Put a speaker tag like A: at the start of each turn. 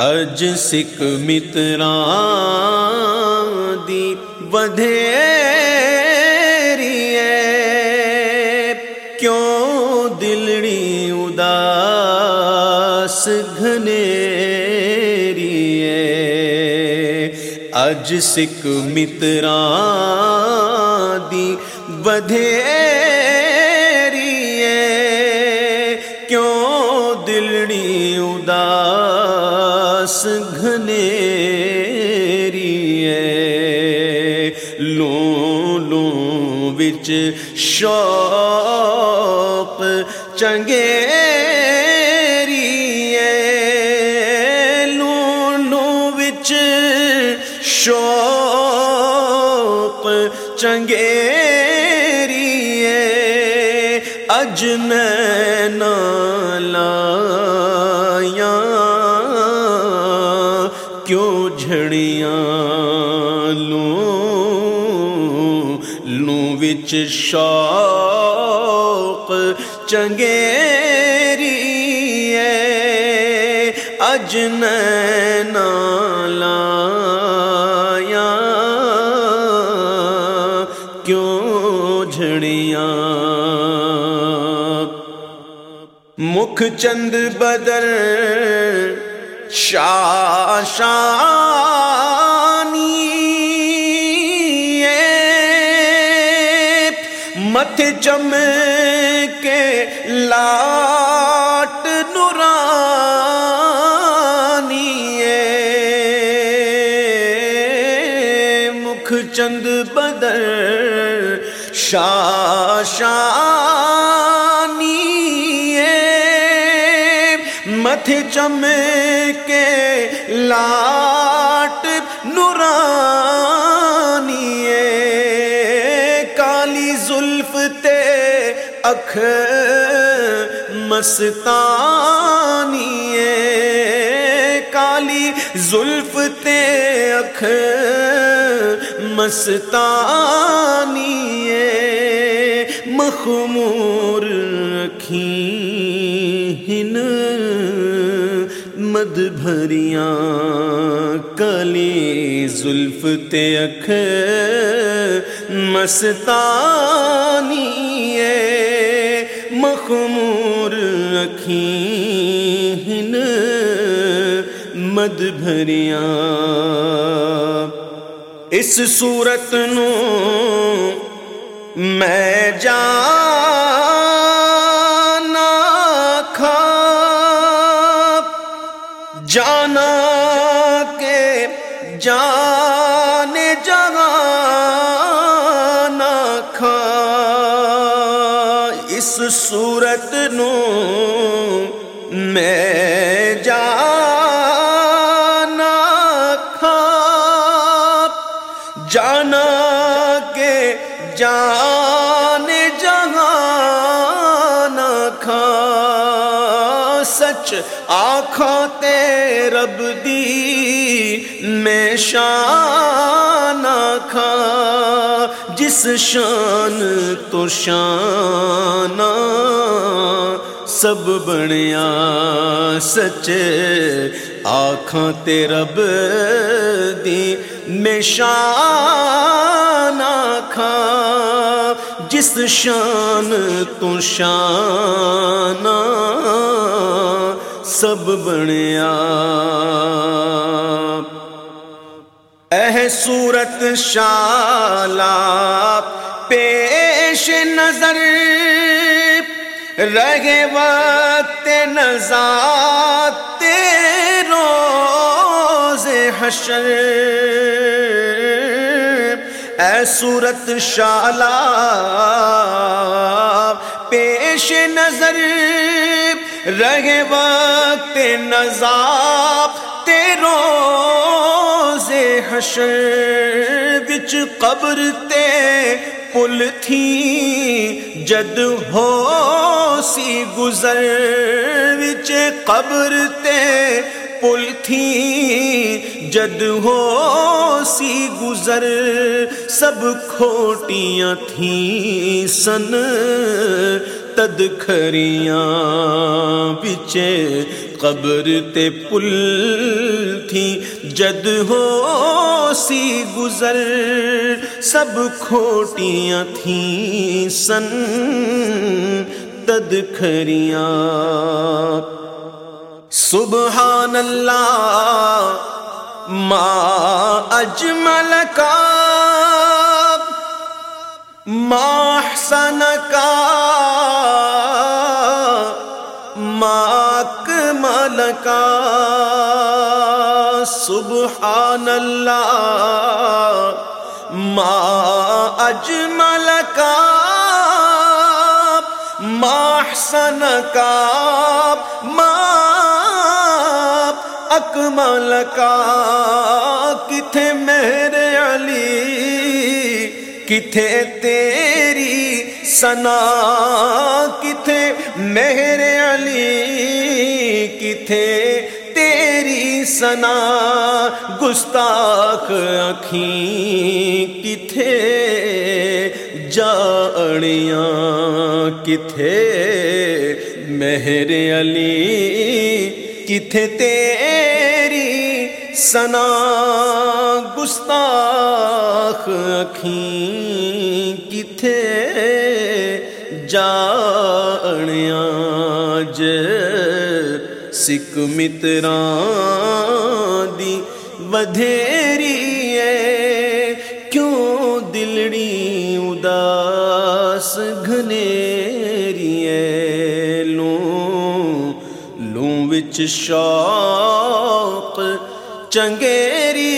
A: اج سکھ مترا دی بدھے کیوں دلڑی اداس گھنے اج سکھ مترا دی بدھے اداس گھنے لوں لوں بچ شوق چنگے لوں لوں بچ شوق چنگے اج میں لایا جھڑیاں لوں لوں وچ شوق چنگیری اج میں لایا کیوں جھڑیاں مکھ چند بدر شاشانی مت چم کے لاٹ نورانی مکھ چند بدر شاشانی مت چم کے لاٹ نورانی کالی زلف تے اکھ مستانی کالی زلف تے اکھ مستانی مخمور ہن مد بھریاں کلی زلف تے اکھ، مستانی مخمور ہن مد بھریاں۔ اس صورت نو میں جانا اس صورت نو میں جانا کھا جانا کے جان جہان کھا سچ آنکھوں تے رب دی میں شان جس شان تو شان سب بنیا سچ آنکھوں تے رب دی میں شان کھا جس شان تو شان سب بنیا اہ صورت شالا پیش نظر، رہے وقت نظات، روز حشر۔ اے صورت شالا پیش نظر، رہے وقت نظاب روز حشر بچ قبر تے پل تھی، جد ہو سی گزر بچ قبر تے پل تھی، جد ہو سی گزر سب کھوٹیاں تھیں سن تد کھریاں بچے قبر تے پل تھی، جد ہو سی گزر، سب کھوٹیاں تھیں سن۔ تدکھریاں۔ سبحان اللہ، ما اجمل کا، ما احسن کا۔ ما اکمل کا سبحان اللہ ما اجمل کا ما کا ما اکمل کا کتھے میرے علی، کتھے تیری سنا کتھے؟ میرے علی کتھے؟ تیری سنا گستاخ اکھیں کتھے؟ جاڑیاں کتھے؟ مہر علی کتھے؟ تیری سنا گستاخ اکھیں کتھے ج سکھ متران دی ودھیری ہے کیوں دلڑی اداس گھنیری ہے لوں لوں وچ شوق چنگیری